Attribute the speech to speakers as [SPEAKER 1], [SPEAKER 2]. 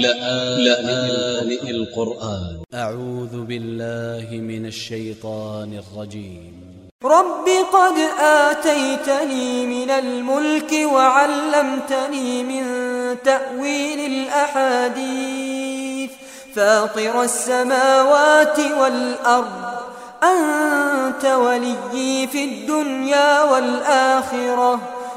[SPEAKER 1] لآن القرآن.
[SPEAKER 2] أ ع و ذ ب ا ل ل ه من ا ل ش ي ط ا ن ا ل ج ي م
[SPEAKER 3] رب قد آتيتني من الملك وعلمتني من تأويل الأحاديث. فاطر السماوات والأرض أنت ولي في الدنيا والآخرة.